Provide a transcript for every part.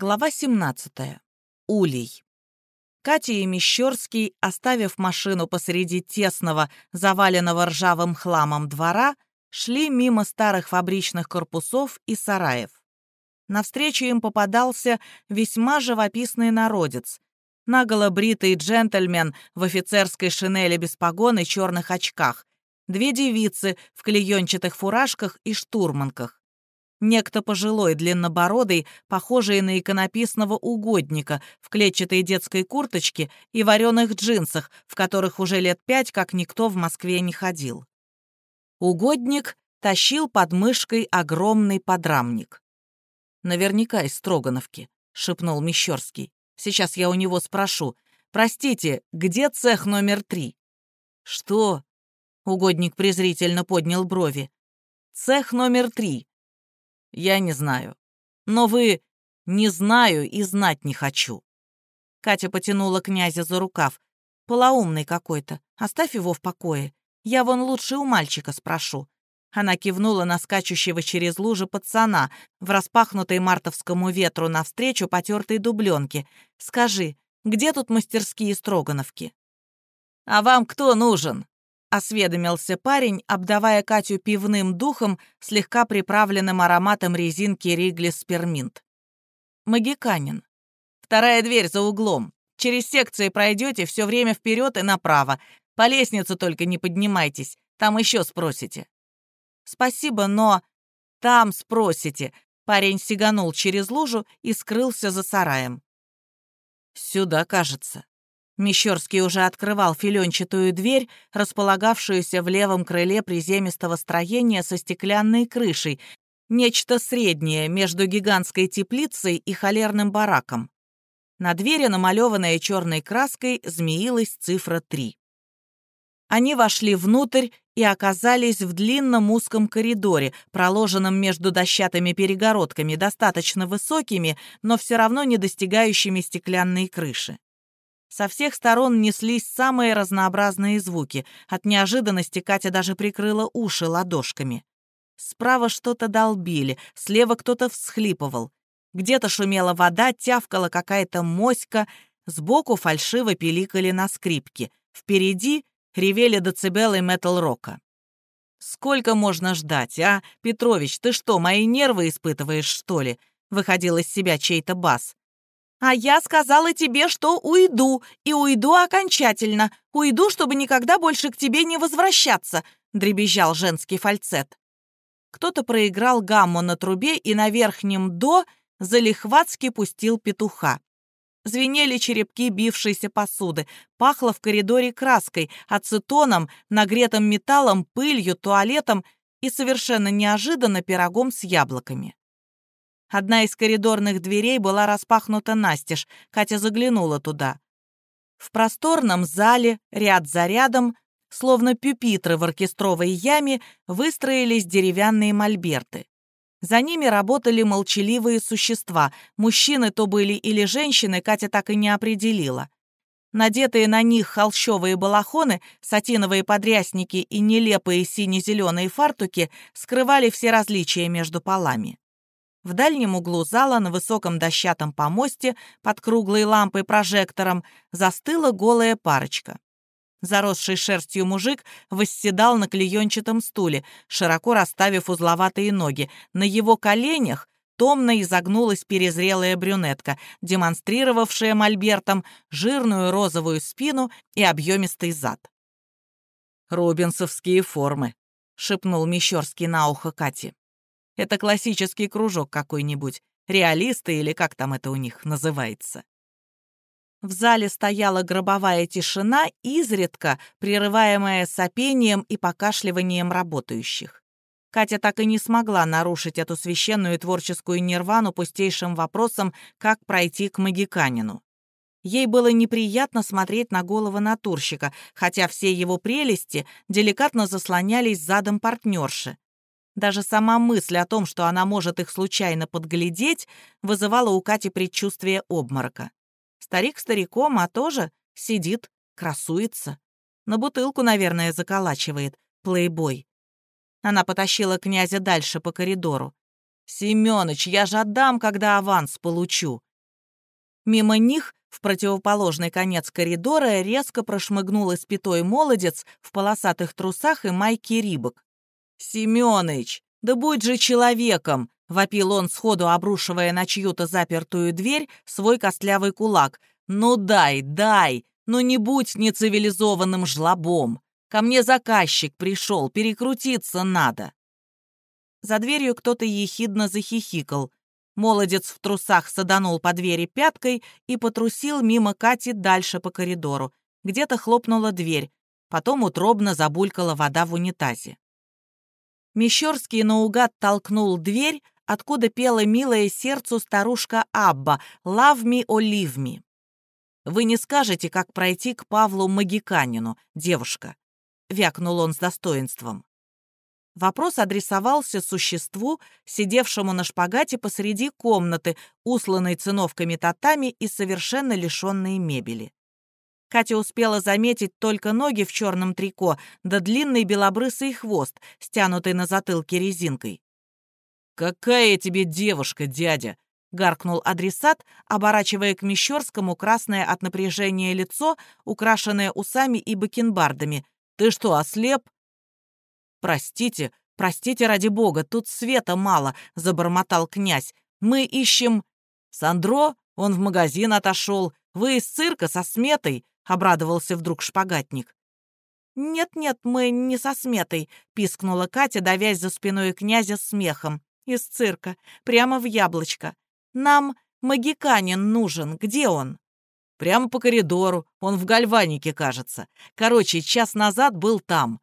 Глава 17. Улей. Катя и Мещерский, оставив машину посреди тесного, заваленного ржавым хламом двора, шли мимо старых фабричных корпусов и сараев. Навстречу им попадался весьма живописный народец. Наголо бритый джентльмен в офицерской шинели без погон и черных очках, две девицы в клеенчатых фуражках и штурманках. Некто пожилой, длиннобородый, похожий на иконописного угодника, в клетчатой детской курточке и вареных джинсах, в которых уже лет пять как никто в Москве не ходил. Угодник тащил под мышкой огромный подрамник. «Наверняка из Строгановки», — шепнул Мещерский. «Сейчас я у него спрошу. Простите, где цех номер три?» «Что?» — угодник презрительно поднял брови. «Цех номер три. Я не знаю. Но вы «не знаю и знать не хочу». Катя потянула князя за рукав. «Полоумный какой-то. Оставь его в покое. Я вон лучше у мальчика спрошу». Она кивнула на скачущего через лужи пацана в распахнутой мартовскому ветру навстречу потертой дубленке. «Скажи, где тут мастерские Строгановки?» «А вам кто нужен?» — осведомился парень, обдавая Катю пивным духом, слегка приправленным ароматом резинки Ригли Сперминт. «Магиканин. Вторая дверь за углом. Через секции пройдете все время вперед и направо. По лестнице только не поднимайтесь, там еще спросите». «Спасибо, но...» «Там спросите». Парень сиганул через лужу и скрылся за сараем. «Сюда, кажется». Мещерский уже открывал филенчатую дверь, располагавшуюся в левом крыле приземистого строения со стеклянной крышей, нечто среднее между гигантской теплицей и холерным бараком. На двери, намалеванная черной краской, змеилась цифра 3. Они вошли внутрь и оказались в длинном узком коридоре, проложенном между дощатыми перегородками, достаточно высокими, но все равно не достигающими стеклянной крыши. Со всех сторон неслись самые разнообразные звуки. От неожиданности Катя даже прикрыла уши ладошками. Справа что-то долбили, слева кто-то всхлипывал. Где-то шумела вода, тявкала какая-то моська, сбоку фальшиво пиликали на скрипке. Впереди ревели децибелы метал-рока. «Сколько можно ждать, а? Петрович, ты что, мои нервы испытываешь, что ли?» Выходил из себя чей-то бас. А я сказала тебе, что уйду, и уйду окончательно. Уйду, чтобы никогда больше к тебе не возвращаться», — дребезжал женский фальцет. Кто-то проиграл гамму на трубе и на верхнем «до» залихватски пустил петуха. Звенели черепки бившейся посуды, пахло в коридоре краской, ацетоном, нагретым металлом, пылью, туалетом и совершенно неожиданно пирогом с яблоками. Одна из коридорных дверей была распахнута настежь, Катя заглянула туда. В просторном зале, ряд за рядом, словно пюпитры в оркестровой яме, выстроились деревянные мольберты. За ними работали молчаливые существа, мужчины то были или женщины, Катя так и не определила. Надетые на них холщовые балахоны, сатиновые подрясники и нелепые сине-зеленые фартуки скрывали все различия между полами. В дальнем углу зала на высоком дощатом помосте под круглой лампой-прожектором застыла голая парочка. Заросший шерстью мужик восседал на клеенчатом стуле, широко расставив узловатые ноги. На его коленях томно изогнулась перезрелая брюнетка, демонстрировавшая мольбертом жирную розовую спину и объемистый зад. «Рубинсовские формы», — шепнул Мещерский на ухо Кате. Это классический кружок какой-нибудь, реалисты или как там это у них называется. В зале стояла гробовая тишина, изредка прерываемая сопением и покашливанием работающих. Катя так и не смогла нарушить эту священную творческую нирвану пустейшим вопросом, как пройти к магиканину. Ей было неприятно смотреть на голову натурщика, хотя все его прелести деликатно заслонялись задом партнерши. Даже сама мысль о том, что она может их случайно подглядеть, вызывала у Кати предчувствие обморока. Старик стариком, а тоже сидит, красуется. На бутылку, наверное, заколачивает. Плейбой. Она потащила князя дальше по коридору. «Семёныч, я же отдам, когда аванс получу». Мимо них в противоположный конец коридора резко прошмыгнул испятой молодец в полосатых трусах и майке рибок. «Семёныч, да будь же человеком!» — вопил он, сходу обрушивая на чью-то запертую дверь свой костлявый кулак. «Ну дай, дай! Ну не будь нецивилизованным жлобом! Ко мне заказчик пришел, перекрутиться надо!» За дверью кто-то ехидно захихикал. Молодец в трусах саданул по двери пяткой и потрусил мимо Кати дальше по коридору. Где-то хлопнула дверь, потом утробно забулькала вода в унитазе. Мещерский наугад толкнул дверь, откуда пела милое сердцу старушка Абба «Love me or leave me». «Вы не скажете, как пройти к Павлу Магиканину, девушка?» — вякнул он с достоинством. Вопрос адресовался существу, сидевшему на шпагате посреди комнаты, усланной циновками татами и совершенно лишенной мебели. Катя успела заметить только ноги в черном трико, да длинный белобрысый хвост, стянутый на затылке резинкой. «Какая тебе девушка, дядя!» — гаркнул адресат, оборачивая к Мещерскому красное от напряжения лицо, украшенное усами и бакенбардами. «Ты что, ослеп?» «Простите, простите ради бога, тут света мало», — забормотал князь. «Мы ищем...» «Сандро? Он в магазин отошел. Вы из цирка со сметой?» — обрадовался вдруг шпагатник. «Нет-нет, мы не со сметой», — пискнула Катя, давясь за спиной князя смехом. «Из цирка. Прямо в яблочко. Нам магиканин нужен. Где он?» «Прямо по коридору. Он в гальванике, кажется. Короче, час назад был там.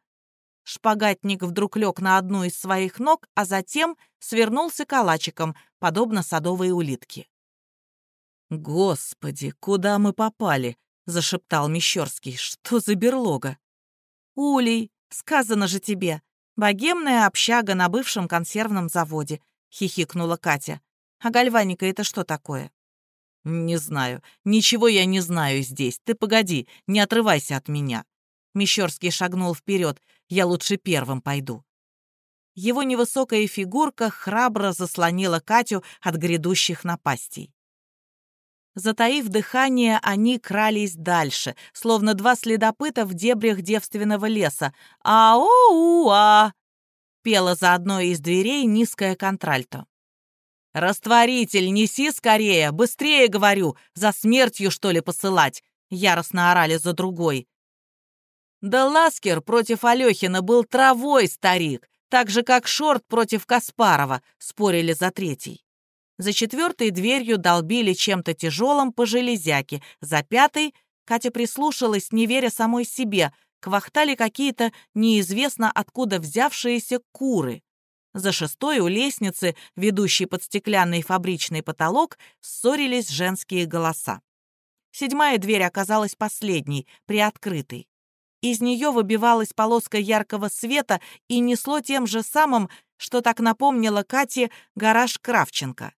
Шпагатник вдруг лег на одну из своих ног, а затем свернулся калачиком, подобно садовой улитке. «Господи, куда мы попали?» — зашептал Мещерский. «Что за берлога?» «Улей, сказано же тебе. Богемная общага на бывшем консервном заводе», — хихикнула Катя. «А гальваника это что такое?» «Не знаю. Ничего я не знаю здесь. Ты погоди, не отрывайся от меня». Мещерский шагнул вперед. «Я лучше первым пойду». Его невысокая фигурка храбро заслонила Катю от грядущих напастей. Затаив дыхание, они крались дальше, словно два следопыта в дебрях девственного леса. «Ау-а!» — пела за одной из дверей низкая контральто. «Растворитель, неси скорее! Быстрее, говорю! За смертью, что ли, посылать?» — яростно орали за другой. Да Ласкер против Алёхина был травой, старик, так же, как Шорт против Каспарова, спорили за третий. За четвертой дверью долбили чем-то тяжелым по железяке, за пятой Катя прислушалась, не веря самой себе, квахтали какие-то неизвестно откуда взявшиеся куры. За шестой у лестницы, ведущей под стеклянный фабричный потолок, ссорились женские голоса. Седьмая дверь оказалась последней, приоткрытой. Из нее выбивалась полоска яркого света и несло тем же самым, что так напомнило Кате гараж Кравченко.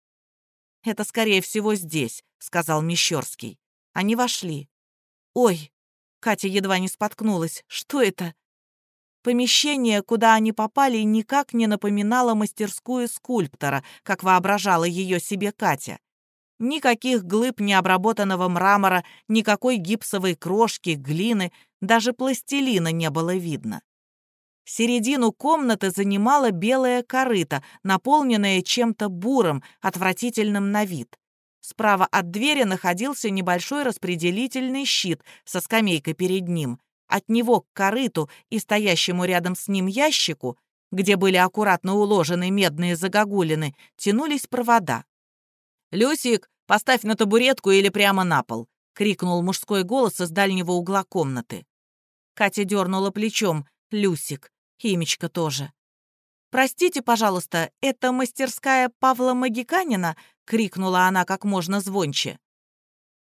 «Это, скорее всего, здесь», — сказал Мещерский. Они вошли. «Ой!» — Катя едва не споткнулась. «Что это?» Помещение, куда они попали, никак не напоминало мастерскую скульптора, как воображала ее себе Катя. Никаких глыб необработанного мрамора, никакой гипсовой крошки, глины, даже пластилина не было видно. Середину комнаты занимала белая корыта, наполненная чем-то буром, отвратительным на вид. Справа от двери находился небольшой распределительный щит со скамейкой перед ним. От него к корыту и стоящему рядом с ним ящику, где были аккуратно уложены медные загогулины, тянулись провода. «Люсик, поставь на табуретку или прямо на пол!» — крикнул мужской голос из дальнего угла комнаты. Катя дернула плечом. «Люсик, Химичка тоже». «Простите, пожалуйста, это мастерская Павла Магиканина?» — крикнула она как можно звонче.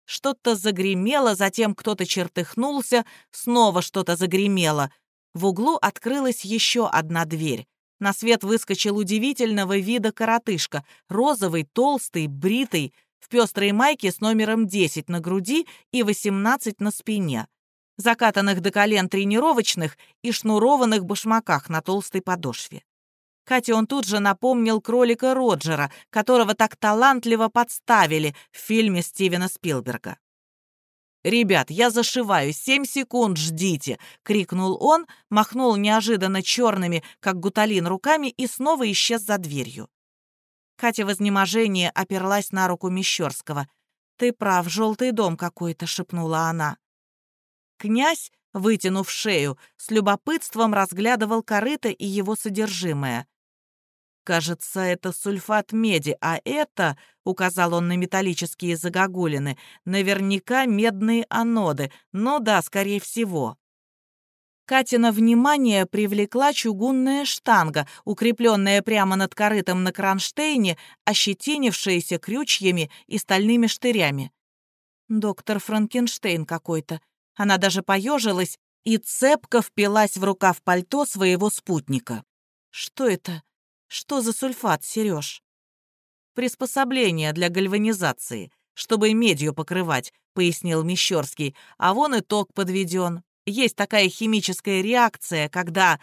Что-то загремело, затем кто-то чертыхнулся, снова что-то загремело. В углу открылась еще одна дверь. На свет выскочил удивительного вида коротышка, розовый, толстый, бритый, в пестрой майке с номером 10 на груди и 18 на спине, закатанных до колен тренировочных и шнурованных башмаках на толстой подошве. Кате он тут же напомнил кролика Роджера, которого так талантливо подставили в фильме Стивена Спилберга. «Ребят, я зашиваю, семь секунд ждите!» — крикнул он, махнул неожиданно черными, как гуталин, руками и снова исчез за дверью. Катя в изнеможении оперлась на руку Мещерского. «Ты прав, желтый дом какой-то», — шепнула она. Князь, вытянув шею, с любопытством разглядывал корыто и его содержимое. «Кажется, это сульфат меди, а это, — указал он на металлические загогулины, — наверняка медные аноды, ну да, скорее всего». Катина внимание привлекла чугунная штанга, укрепленная прямо над корытом на кронштейне, ощетинившаяся крючьями и стальными штырями. Доктор Франкенштейн какой-то. Она даже поежилась и цепко впилась в рукав пальто своего спутника. «Что это? Что за сульфат, Сереж?» «Приспособление для гальванизации, чтобы медью покрывать», — пояснил Мещерский. «А вон и ток подведен. Есть такая химическая реакция, когда...»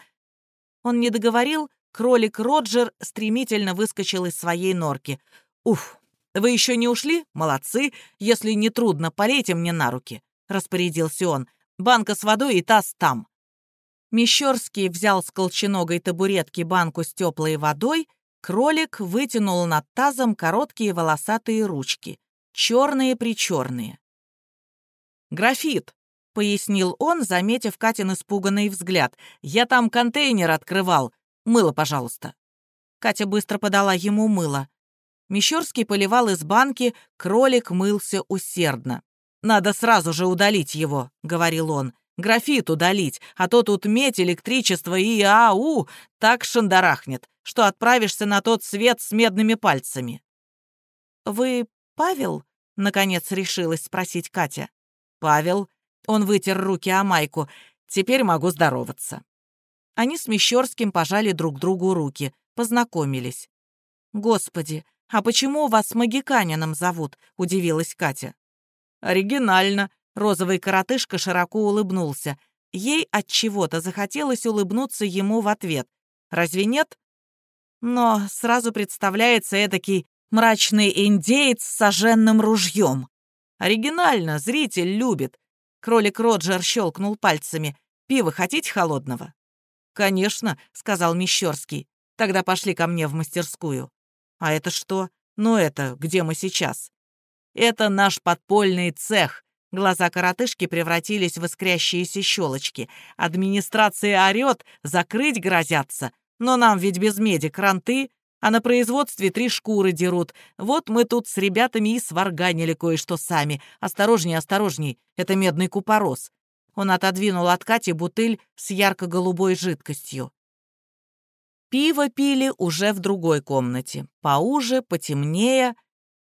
Он не договорил, кролик Роджер стремительно выскочил из своей норки. «Уф, вы еще не ушли? Молодцы. Если не трудно, полейте мне на руки», — распорядился он. «Банка с водой и таз там». Мещерский взял с колченогой табуретки банку с теплой водой, кролик вытянул над тазом короткие волосатые ручки, черные-причерные. «Графит», — пояснил он, заметив Катин испуганный взгляд. «Я там контейнер открывал. Мыло, пожалуйста». Катя быстро подала ему мыло. Мещерский поливал из банки, кролик мылся усердно. «Надо сразу же удалить его», — говорил он. Графит удалить, а то тут медь, электричество и ау так шандарахнет, что отправишься на тот свет с медными пальцами». «Вы Павел?» — наконец решилась спросить Катя. «Павел». Он вытер руки о майку. «Теперь могу здороваться». Они с Мещерским пожали друг другу руки, познакомились. «Господи, а почему вас магиканином зовут?» — удивилась Катя. «Оригинально», Розовый коротышка широко улыбнулся. Ей от чего-то захотелось улыбнуться ему в ответ. Разве нет? Но сразу представляется эдакий мрачный индеец с соженным ружьем. Оригинально, зритель любит. Кролик Роджер щелкнул пальцами. «Пиво хотите холодного?» «Конечно», — сказал Мещерский. «Тогда пошли ко мне в мастерскую». «А это что? Ну это, где мы сейчас?» «Это наш подпольный цех», Глаза коротышки превратились в искрящиеся щелочки. Администрация орёт, закрыть грозятся. Но нам ведь без меди кранты, а на производстве три шкуры дерут. Вот мы тут с ребятами и сварганили кое-что сами. Осторожней, осторожней, это медный купорос. Он отодвинул от Кати бутыль с ярко-голубой жидкостью. Пиво пили уже в другой комнате, поуже, потемнее,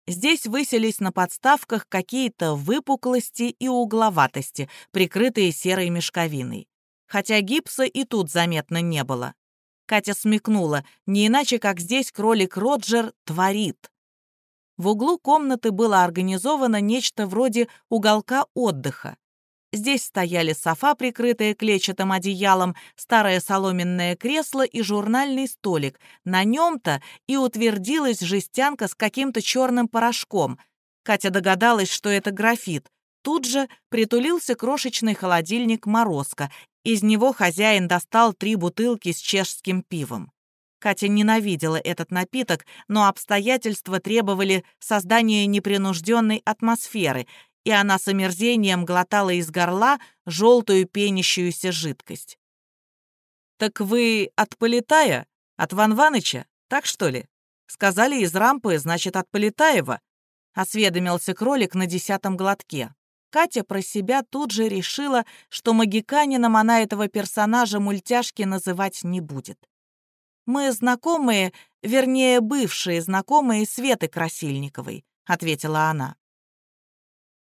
Здесь выселись на подставках какие-то выпуклости и угловатости, прикрытые серой мешковиной. Хотя гипса и тут заметно не было. Катя смекнула, не иначе, как здесь кролик Роджер творит. В углу комнаты было организовано нечто вроде уголка отдыха. Здесь стояли софа, прикрытая клетчатым одеялом, старое соломенное кресло и журнальный столик. На нем-то и утвердилась жестянка с каким-то черным порошком. Катя догадалась, что это графит. Тут же притулился крошечный холодильник «Морозко». Из него хозяин достал три бутылки с чешским пивом. Катя ненавидела этот напиток, но обстоятельства требовали создания непринужденной атмосферы, и она с омерзением глотала из горла желтую пенящуюся жидкость. «Так вы от Полетая? От Ван Ваныча? Так что ли? Сказали из рампы, значит, от Полетаева?» — осведомился кролик на десятом глотке. Катя про себя тут же решила, что магиканином она этого персонажа мультяшки называть не будет. «Мы знакомые, вернее, бывшие знакомые Светы Красильниковой», — ответила она.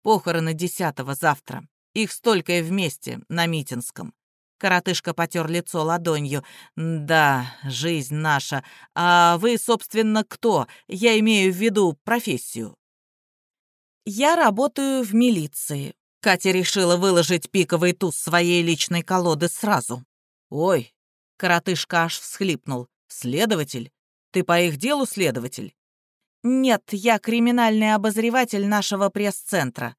Похороны десятого завтра. Их столько и вместе, на Митинском. Коротышка потер лицо ладонью. «Да, жизнь наша. А вы, собственно, кто? Я имею в виду профессию». «Я работаю в милиции». Катя решила выложить пиковый туз своей личной колоды сразу. «Ой!» — коротышка аж всхлипнул. «Следователь? Ты по их делу следователь?» «Нет, я криминальный обозреватель нашего пресс-центра».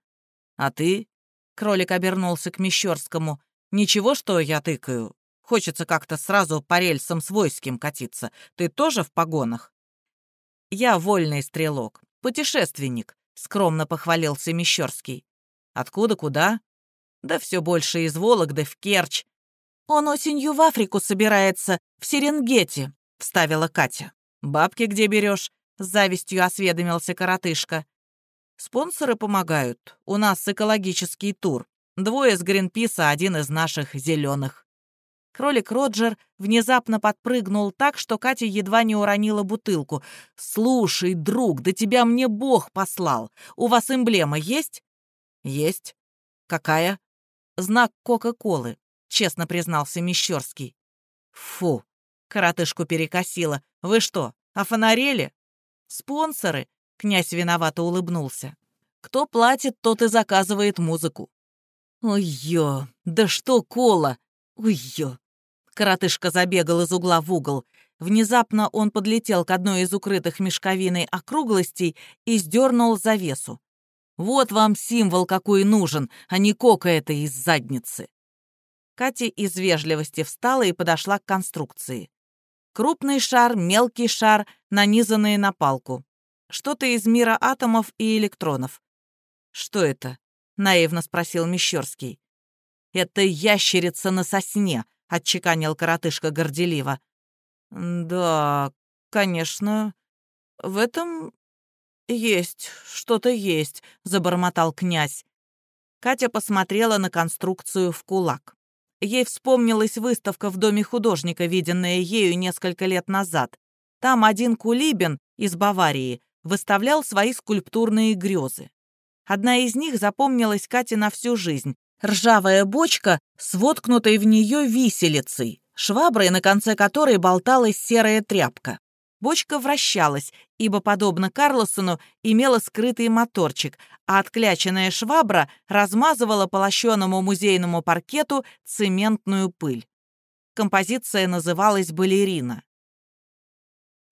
«А ты?» — кролик обернулся к Мещерскому. «Ничего, что я тыкаю? Хочется как-то сразу по рельсам свойским катиться. Ты тоже в погонах?» «Я вольный стрелок, путешественник», — скромно похвалился Мещерский. «Откуда, куда?» «Да все больше из Вологды в Керчь. Он осенью в Африку собирается, в Серенгети», — вставила Катя. «Бабки где берешь? С завистью осведомился коротышка. «Спонсоры помогают. У нас экологический тур. Двое с Гринписа, один из наших зеленых. Кролик Роджер внезапно подпрыгнул так, что Катя едва не уронила бутылку. «Слушай, друг, да тебя мне Бог послал. У вас эмблема есть?» «Есть». «Какая?» «Знак Кока-Колы», — честно признался Мещерский. «Фу!» — коротышку перекосило. «Вы что, офонарели?» «Спонсоры», — князь виновато улыбнулся. «Кто платит, тот и заказывает музыку». «Ой-ё, да что кола! Ой-ё!» Коротышка забегал из угла в угол. Внезапно он подлетел к одной из укрытых мешковиной округлостей и сдернул завесу. «Вот вам символ какой нужен, а не кока это из задницы!» Катя из вежливости встала и подошла к конструкции. Крупный шар, мелкий шар, нанизанные на палку. Что-то из мира атомов и электронов. «Что это?» — наивно спросил Мещерский. «Это ящерица на сосне», — отчеканил коротышка горделиво. «Да, конечно. В этом есть, что-то есть», — забормотал князь. Катя посмотрела на конструкцию в кулак. Ей вспомнилась выставка в Доме художника, виденная ею несколько лет назад. Там один Кулибин из Баварии выставлял свои скульптурные грезы. Одна из них запомнилась Кате на всю жизнь ржавая бочка с воткнутой в нее виселицей, шваброй, на конце которой болталась серая тряпка. Бочка вращалась, ибо, подобно Карлосону, имела скрытый моторчик, а откляченная швабра размазывала по лощеному музейному паркету цементную пыль. Композиция называлась «Балерина».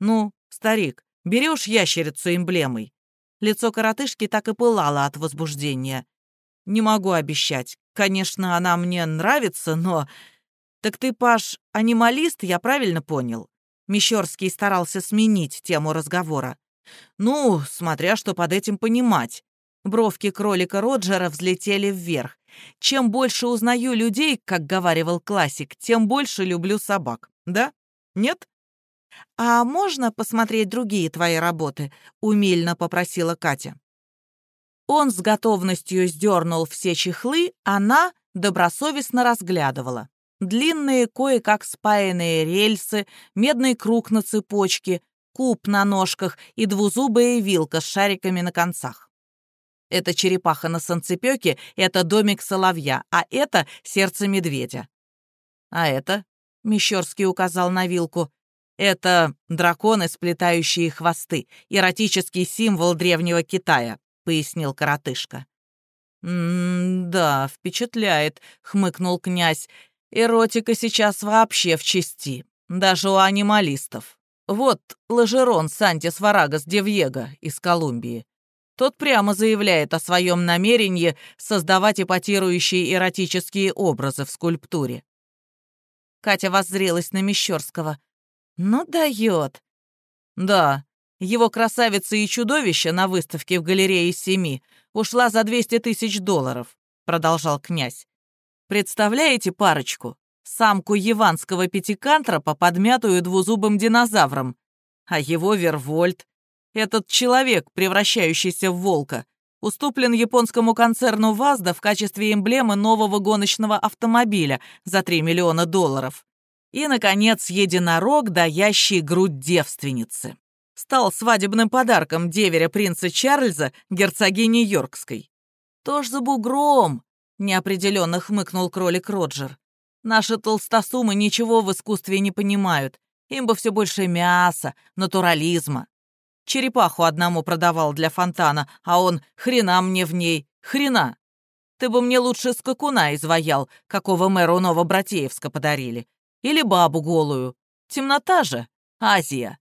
«Ну, старик, берешь ящерицу эмблемой?» Лицо коротышки так и пылало от возбуждения. Не могу обещать. Конечно, она мне нравится, но... Так ты, Паш, анималист, я правильно понял? Мещерский старался сменить тему разговора. Ну, смотря что под этим понимать. Бровки кролика Роджера взлетели вверх. Чем больше узнаю людей, как говаривал классик, тем больше люблю собак. Да? Нет? «А можно посмотреть другие твои работы?» — умильно попросила Катя. Он с готовностью сдернул все чехлы, она добросовестно разглядывала. Длинные, кое-как спаянные рельсы, медный круг на цепочке, куб на ножках и двузубая вилка с шариками на концах. Это черепаха на санцепёке, это домик соловья, а это сердце медведя. А это, Мещерский указал на вилку, это драконы, сплетающие хвосты, эротический символ древнего Китая пояснил коротышка. «М-да, впечатляет», — хмыкнул князь. «Эротика сейчас вообще в чести, даже у анималистов. Вот Лажерон Сантис Варагас Девьего из Колумбии. Тот прямо заявляет о своем намерении создавать эпатирующие эротические образы в скульптуре. Катя воззрелась на Мещерского. «Ну дает». «Да, его красавица и чудовище на выставке в галерее семи ушла за 200 тысяч долларов, продолжал князь. Представляете парочку? Самку яванского пятикантропа, подмятую двузубым динозавром. А его Вервольт, этот человек, превращающийся в волка, уступлен японскому концерну «Вазда» в качестве эмблемы нового гоночного автомобиля за 3 миллиона долларов. И, наконец, единорог, даящий грудь девственницы стал свадебным подарком деверя принца Чарльза, герцогини Йоркской. «То за бугром!» — неопределенно хмыкнул кролик Роджер. «Наши толстосумы ничего в искусстве не понимают. Им бы все больше мяса, натурализма. Черепаху одному продавал для фонтана, а он хрена мне в ней, хрена. Ты бы мне лучше скакуна изваял, какого мэру Новобратеевска подарили. Или бабу голую. Темнота же. Азия.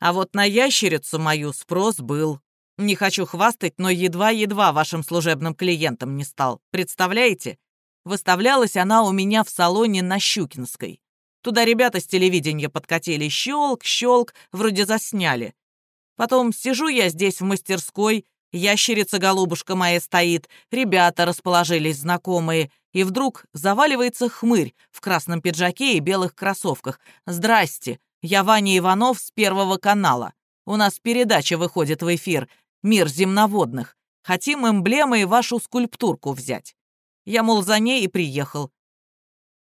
А вот на ящерицу мою спрос был. Не хочу хвастать, но едва-едва вашим служебным клиентом не стал. Представляете? Выставлялась она у меня в салоне на Щукинской. Туда ребята с телевидения подкатили. Щелк, щелк, вроде засняли. Потом сижу я здесь в мастерской, ящерица-голубушка моя стоит, ребята расположились знакомые, и вдруг заваливается хмырь в красном пиджаке и белых кроссовках. «Здрасте, я Ваня Иванов с Первого канала. У нас передача выходит в эфир. Мир земноводных. Хотим эмблемой вашу скульптурку взять. Я, мол, за ней и приехал.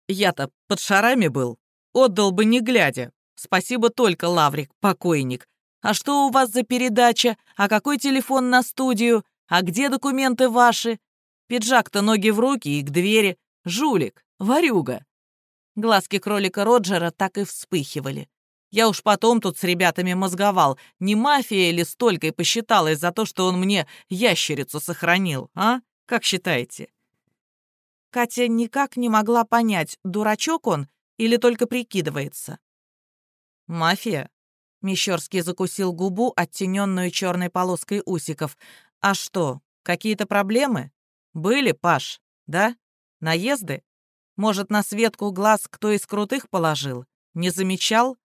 Я-то под шарами был. Отдал бы не глядя. Спасибо только, Лаврик, покойник. А что у вас за передача? А какой телефон на студию? А где документы ваши? Пиджак-то ноги в руки и к двери. Жулик, ворюга. Глазки кролика Роджера так и вспыхивали. Я уж потом тут с ребятами мозговал, не мафия ли столько и посчиталась за то, что он мне ящерицу сохранил, а? Как считаете?» Катя никак не могла понять, дурачок он или только прикидывается. «Мафия?» — Мещерский закусил губу, оттененную черной полоской усиков. «А что, какие-то проблемы? Были, Паш, да? Наезды? Может, на Светку глаз кто из крутых положил? Не замечал?»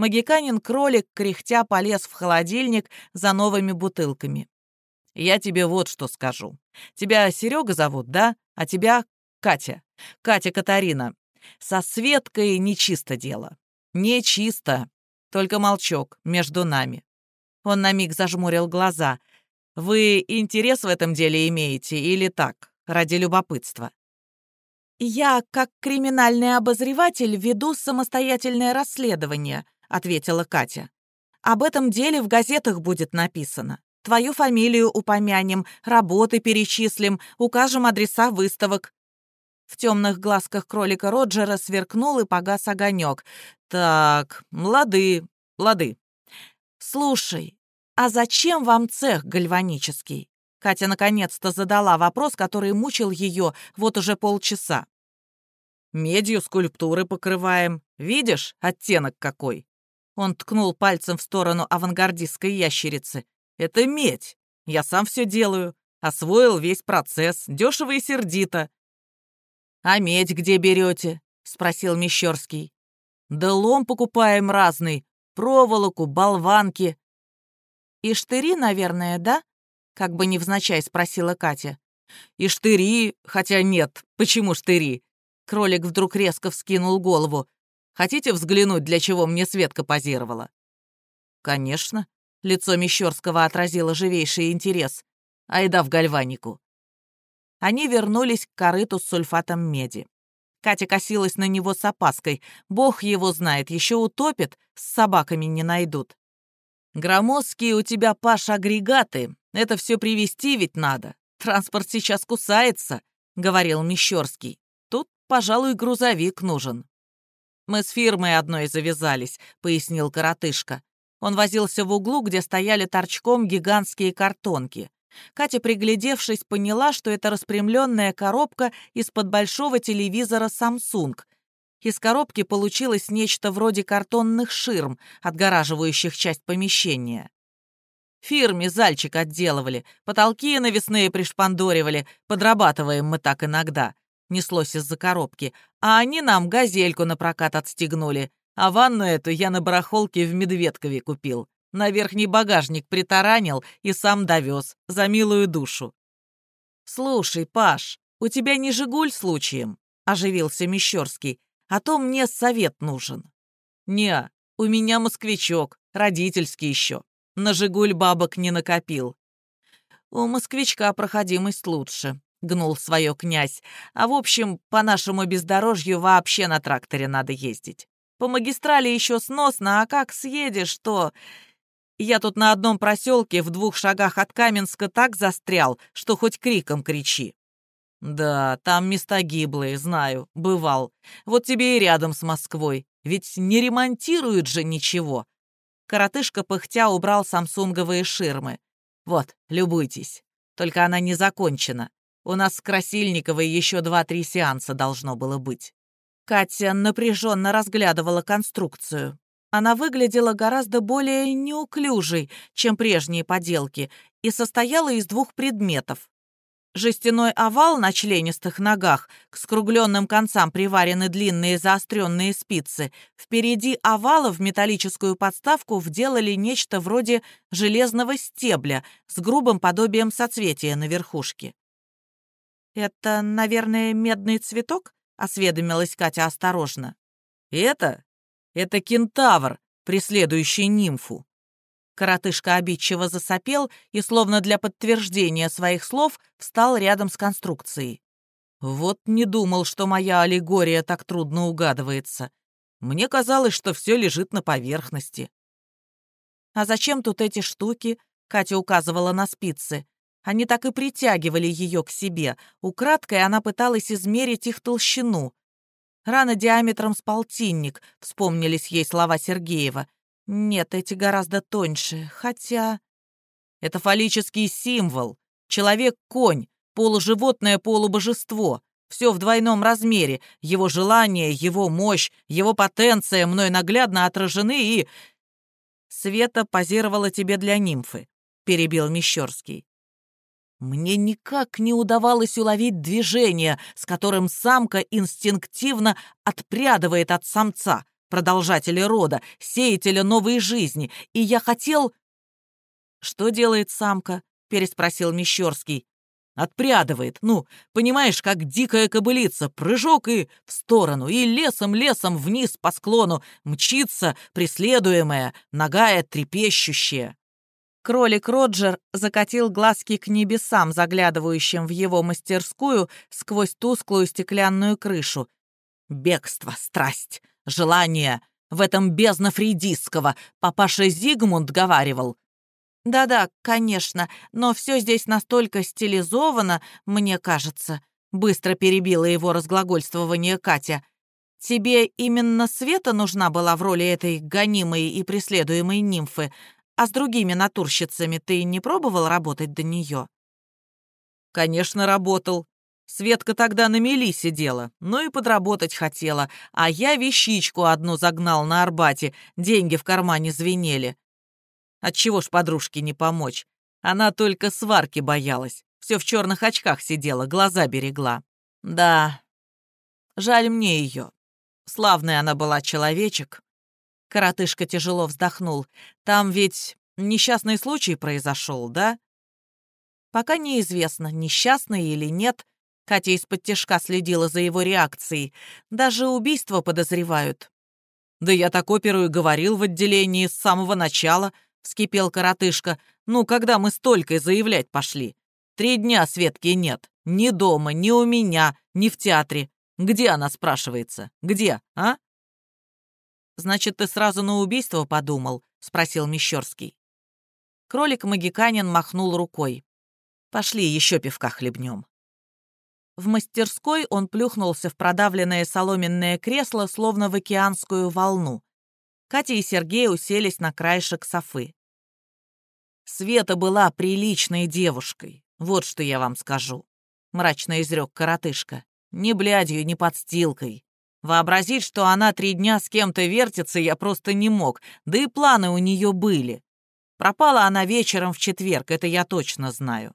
Магиканин-кролик, кряхтя, полез в холодильник за новыми бутылками. «Я тебе вот что скажу. Тебя Серега зовут, да? А тебя Катя. Катя Катарина. Со Светкой нечисто дело. Нечисто. Только молчок между нами». Он на миг зажмурил глаза. «Вы интерес в этом деле имеете или так, ради любопытства?» «Я, как криминальный обозреватель, веду самостоятельное расследование», ответила Катя. «Об этом деле в газетах будет написано. Твою фамилию упомянем, работы перечислим, укажем адреса выставок». В темных глазках кролика Роджера сверкнул и погас огонек. «Так, лады, лады. Слушай, а зачем вам цех гальванический?» Катя наконец-то задала вопрос, который мучил ее вот уже полчаса. «Медью скульптуры покрываем. Видишь, оттенок какой? Он ткнул пальцем в сторону авангардистской ящерицы. «Это медь. Я сам все делаю. Освоил весь процесс. Дешево и сердито». «А медь где берете?» — спросил Мещерский. «Да лом покупаем разный. Проволоку, болванки». «И штыри, наверное, да?» — как бы невзначай спросила Катя. «И штыри, хотя нет, почему штыри?» Кролик вдруг резко вскинул голову. Хотите взглянуть, для чего мне Светка позировала?» «Конечно». Лицо Мещерского отразило живейший интерес. Айда в гальванику. Они вернулись к корыту с сульфатом меди. Катя косилась на него с опаской. Бог его знает, еще утопит, с собаками не найдут. «Громоздкие у тебя, Паш, агрегаты. Это все привезти ведь надо. Транспорт сейчас кусается», — говорил Мещерский. «Тут, пожалуй, грузовик нужен». «Мы с фирмой одной завязались», — пояснил коротышка. Он возился в углу, где стояли торчком гигантские картонки. Катя, приглядевшись, поняла, что это распрямленная коробка из-под большого телевизора Samsung. Из коробки получилось нечто вроде картонных ширм, отгораживающих часть помещения. Фирме зальчик отделывали, потолки навесные пришпандоривали, подрабатываем мы так иногда неслось из-за коробки, а они нам газельку на прокат отстегнули, а ванну эту я на барахолке в Медведкове купил. На верхний багажник притаранил и сам довез, за милую душу. «Слушай, Паш, у тебя не «Жигуль» случаем?» — оживился Мещерский. «А то мне совет нужен». «Не, у меня москвичок, родительский еще. На «Жигуль» бабок не накопил». «У москвичка проходимость лучше. — гнул свое князь. «А в общем, по нашему бездорожью вообще на тракторе надо ездить. По магистрали еще сносно, а как съедешь, то...» Я тут на одном проселке в двух шагах от Каменска так застрял, что хоть криком кричи. Да, там места гиблые, знаю, бывал. Вот тебе и рядом с Москвой. Ведь не ремонтируют же ничего. Коротышка пыхтя убрал самсунговые ширмы. Вот, любуйтесь. Только она не закончена. У нас с Красильниковой еще два-три сеанса должно было быть. Катя напряженно разглядывала конструкцию. Она выглядела гораздо более неуклюжей, чем прежние поделки, и состояла из двух предметов. Жестяной овал на членистых ногах, к скругленным концам приварены длинные заостренные спицы. Впереди овала в металлическую подставку вделали нечто вроде железного стебля с грубым подобием соцветия на верхушке. «Это, наверное, медный цветок?» — осведомилась Катя осторожно. «Это? Это кентавр, преследующий нимфу. Коротышка обидчиво засопел и, словно для подтверждения своих слов, встал рядом с конструкцией. Вот не думал, что моя аллегория так трудно угадывается. Мне казалось, что все лежит на поверхности. «А зачем тут эти штуки?» — Катя указывала на спицы. Они так и притягивали ее к себе. Украдкой она пыталась измерить их толщину. «Рана диаметром с полтинник», — вспомнились ей слова Сергеева. Нет, эти гораздо тоньше, хотя... Это фаллический символ. Человек-конь, полуживотное полубожество. Все в двойном размере. Его желание, его мощь, его потенция мной наглядно отражены и... Света позировала тебе для нимфы, перебил Мещерский. Мне никак не удавалось уловить движение, с которым самка инстинктивно отпрядывает от самца, продолжателя рода, сеятеля новой жизни, и я хотел...» «Что делает самка?» — переспросил Мещерский. «Отпрядывает, ну, понимаешь, как дикая кобылица, прыжок и в сторону, и лесом-лесом вниз по склону мчится, преследуемая, ногая трепещущая». Кролик Роджер закатил глазки к небесам, заглядывающим в его мастерскую сквозь тусклую стеклянную крышу. «Бегство, страсть, желание. В этом бездна Фрейдистского. Папаша Зигмунд говаривал. «Да-да, конечно, но все здесь настолько стилизовано, мне кажется», — быстро перебила его разглагольствование Катя. «Тебе именно Света нужна была в роли этой гонимой и преследуемой нимфы, а с другими натурщицами ты не пробовал работать до нее?» «Конечно, работал. Светка тогда на мели сидела, ну и подработать хотела, а я вещичку одну загнал на Арбате, деньги в кармане звенели. Отчего ж подружке не помочь? Она только сварки боялась, все в черных очках сидела, глаза берегла. Да, жаль мне ее. Славная она была человечек. Коротышка тяжело вздохнул. Там ведь несчастный случай произошел, да? Пока неизвестно, несчастный или нет, Катя из-под тяжка следила за его реакцией. Даже убийство подозревают. «Да я так оперу и говорил в отделении с самого начала», — вскипел коротышка. «Ну, когда мы столько заявлять пошли? Три дня Светки нет. Ни дома, ни у меня, ни в театре. Где она, спрашивается? Где, а?» «Значит, ты сразу на убийство подумал?» — спросил Мещерский. Кролик-магиканин махнул рукой. «Пошли, еще пивка хлебнем». В мастерской он плюхнулся в продавленное соломенное кресло, словно в океанскую волну. Катя и Сергей уселись на краешек софы. «Света была приличной девушкой, вот что я вам скажу», — мрачно изрек коротышка. «Ни блядью, ни подстилкой. Вообразить, что она три дня с кем-то вертится, я просто не мог, да и планы у нее были. Пропала она вечером в четверг, это я точно знаю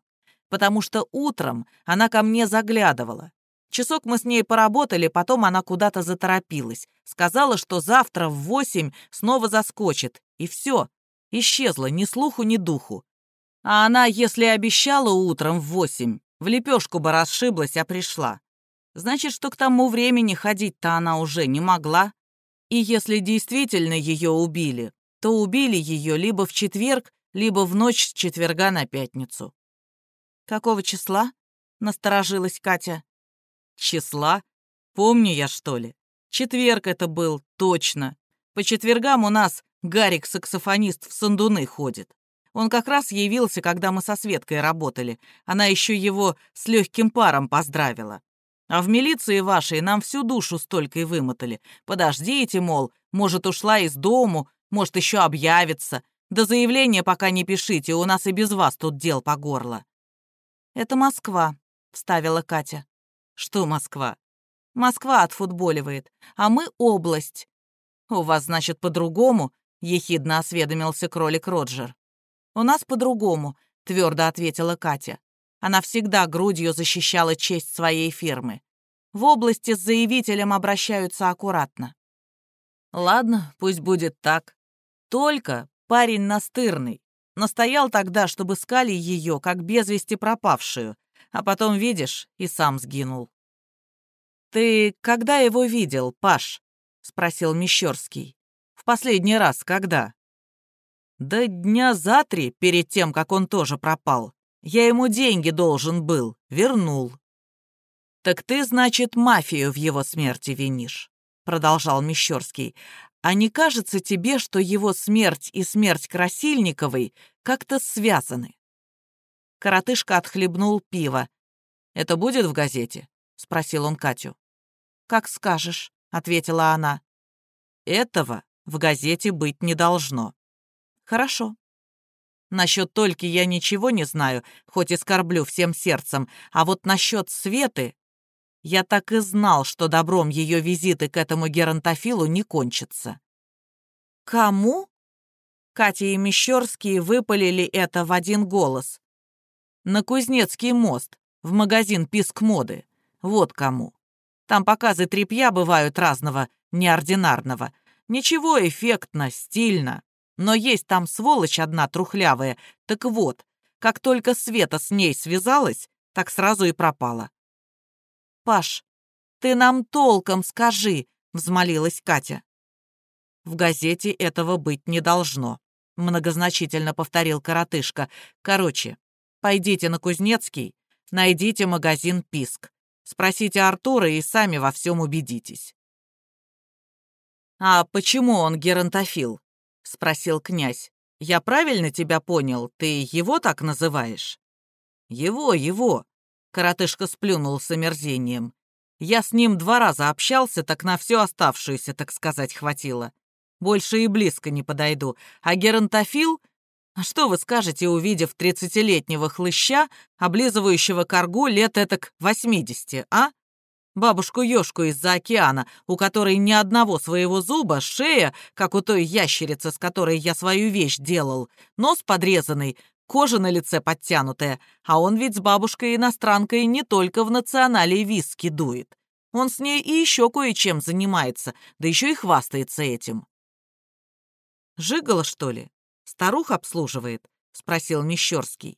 потому что утром она ко мне заглядывала. Часок мы с ней поработали, потом она куда-то заторопилась. Сказала, что завтра в восемь снова заскочит. И все. Исчезла ни слуху, ни духу. А она, если обещала утром в восемь, в лепешку бы расшиблась, а пришла. Значит, что к тому времени ходить-то она уже не могла. И если действительно ее убили, то убили ее либо в четверг, либо в ночь с четверга на пятницу. «Какого числа?» — насторожилась Катя. «Числа? Помню я, что ли? Четверг это был, точно. По четвергам у нас Гарик-саксофонист в Сандуны ходит. Он как раз явился, когда мы со Светкой работали. Она еще его с легким паром поздравила. А в милиции вашей нам всю душу столько и вымотали. Подождите, мол, может, ушла из дому, может, еще объявится. До заявления пока не пишите, у нас и без вас тут дел по горло. «Это Москва», — вставила Катя. «Что Москва?» Москва отфутболивает, а мы область. У вас, значит, по-другому?» — ехидно осведомился кролик Роджер. «У нас по-другому», — твердо ответила Катя. Она всегда грудью защищала честь своей фирмы. В области с заявителем обращаются аккуратно. Ладно, пусть будет так. Только парень настырный. Настоял тогда, чтобы скали ее, как без вести пропавшую, а потом, видишь, и сам сгинул. «Ты когда его видел, Паш?» — спросил Мещерский. «В последний раз когда?» «Да дня за три перед тем, как он тоже пропал. Я ему деньги должен был, вернул». «Так ты, значит, мафию в его смерти винишь?» — продолжал Мещерский. «А не кажется тебе, что его смерть и смерть Красильниковой как-то связаны?» Коротышка отхлебнул пиво. «Это будет в газете?» — спросил он Катю. «Как скажешь», — ответила она. «Этого в газете быть не должно». «Хорошо». Насчет Тольки я ничего не знаю, хоть и скорблю всем сердцем, а вот насчет Светы... Я так и знал, что добром ее визиты к этому геронтофилу не кончатся. «Кому?» Катя и Мещерские выпалили это в один голос. «На Кузнецкий мост, в магазин «Писк моды». Вот кому. Там показы тряпья бывают разного, неординарного. Ничего эффектно, стильно. Но есть там сволочь одна трухлявая. Так вот, как только Света с ней связалась, так сразу и пропала. «Паш, ты нам толком скажи», — взмолилась Катя. «В газете этого быть не должно», — многозначительно повторил коротышка. «Короче, пойдите на Кузнецкий, найдите магазин «Писк». Спросите Артура и сами во всем убедитесь». «А почему он геронтофил?» — спросил князь. «Я правильно тебя понял? Ты его так называешь?» «Его, его!» — коротышка сплюнул с омерзением. «Я с ним два раза общался, так на все оставшееся, так сказать, хватило. Больше и близко не подойду. А геронтофил а что вы скажете, увидев тридцатилетнего хлыща, облизывающего коргу лет этак восьмидесяти, а? Бабушку-ёшку из-за океана, у которой ни одного своего зуба, шея, как у той ящерицы, с которой я свою вещь делал, нос подрезанный, кожа на лице подтянутая, а он ведь с бабушкой-иностранкой не только в национале виски дует. Он с ней и еще кое-чем занимается, да еще и хвастается этим. Жигало, что ли? Старух обслуживает?» — спросил Мещерский.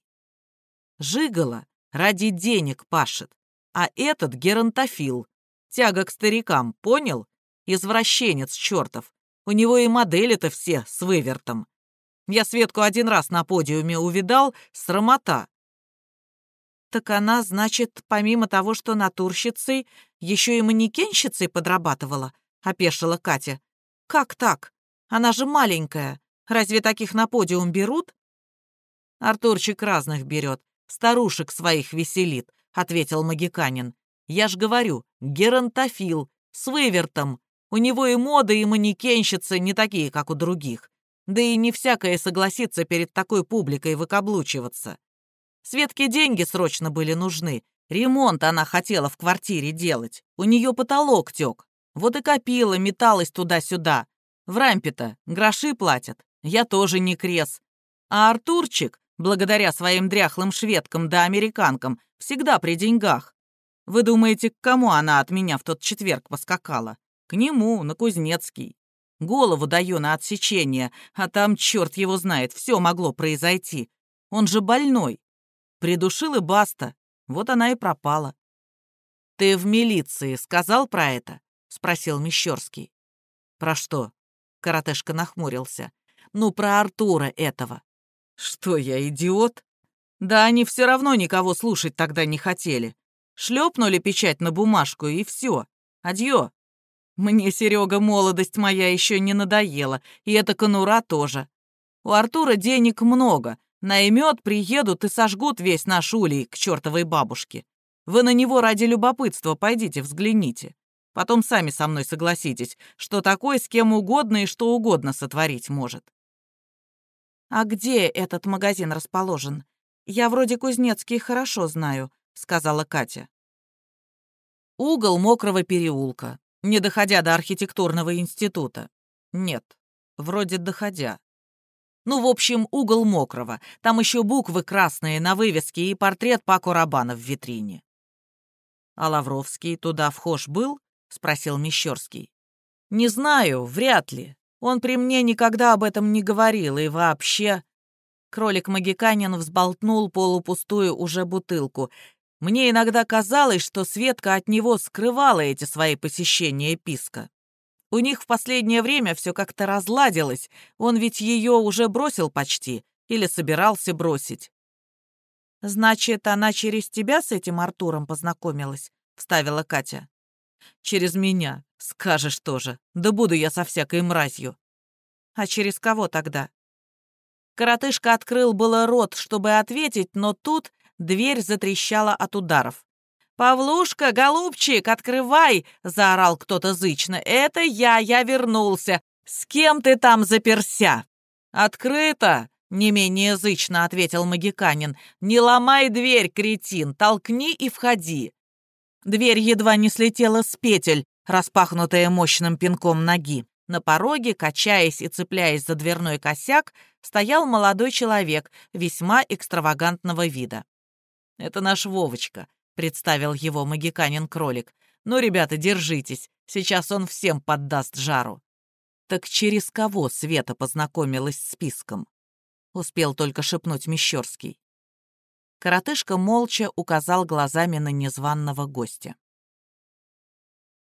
«Жигало ради денег пашет, а этот геронтофил. Тяга к старикам, понял? Извращенец чертов. У него и модели-то все с вывертом. Я Светку один раз на подиуме увидал, срамота. Так она, значит, помимо того, что натурщицей, еще и манекенщицей подрабатывала, опешила Катя. Как так? Она же маленькая. Разве таких на подиум берут?» «Артурчик разных берет, старушек своих веселит», — ответил Магиканин. «Я ж говорю, геронтофил, с вывертом. У него и мода, и манекенщицы не такие, как у других. Да и не всякое согласится перед такой публикой выкаблучиваться. Светке деньги срочно были нужны. Ремонт она хотела в квартире делать. У нее потолок тек. Вот и копила, металась туда-сюда. В рампе-то гроши платят. Я тоже не крес. А Артурчик, благодаря своим дряхлым шведкам да американкам, всегда при деньгах. Вы думаете, к кому она от меня в тот четверг поскакала? К нему, на Кузнецкий. Голову даю на отсечение, а там, черт его знает, все могло произойти. Он же больной. Придушил и баста. Вот она и пропала. «Ты в милиции сказал про это?» — спросил Мещерский. «Про что?» — коротышка нахмурился. Ну, про Артура этого. Что я, идиот? Да они все равно никого слушать тогда не хотели. Шлепнули печать на бумажку, и все. Адьё. Мне, Серега, молодость моя еще не надоела, и эта конура тоже. У Артура денег много. Наймет, приедут и сожгут весь наш улей к чертовой бабушке. Вы на него ради любопытства пойдите взгляните. Потом сами со мной согласитесь, что такой с кем угодно и что угодно сотворить может. «А где этот магазин расположен? Я вроде Кузнецкий хорошо знаю», — сказала Катя. Угол мокрого переулка, не доходя до архитектурного института. Нет, вроде доходя. Ну, в общем, угол мокрого. Там еще буквы красные на вывеске и портрет Пако Рабана в витрине. «А Лавровский туда вхож был?» — спросил Мещерский. «Не знаю, вряд ли. Он при мне никогда об этом не говорил, и вообще...» Кролик-магиканин взболтнул полупустую уже бутылку. «Мне иногда казалось, что Светка от него скрывала эти свои посещения Писка. У них в последнее время все как-то разладилось, он ведь ее уже бросил почти, или собирался бросить». «Значит, она через тебя с этим Артуром познакомилась?» — вставила Катя. «Через меня. Скажешь тоже. Да буду я со всякой мразью». «А через кого тогда?» Коротышка открыл было рот, чтобы ответить, но тут дверь затрещала от ударов. «Павлушка, голубчик, открывай!» — заорал кто-то зычно. «Это я, я вернулся. С кем ты там заперся?» «Открыто!» — не менее зычно ответил магиканин. «Не ломай дверь, кретин, толкни и входи». Дверь едва не слетела с петель, распахнутая мощным пинком ноги. На пороге, качаясь и цепляясь за дверной косяк, стоял молодой человек весьма экстравагантного вида. «Это наш Вовочка», — представил его магиканин-кролик. «Ну, ребята, держитесь, сейчас он всем поддаст жару». «Так через кого Света познакомилась с списком?» — успел только шепнуть Мещерский. Коротышка молча указал глазами на незваного гостя.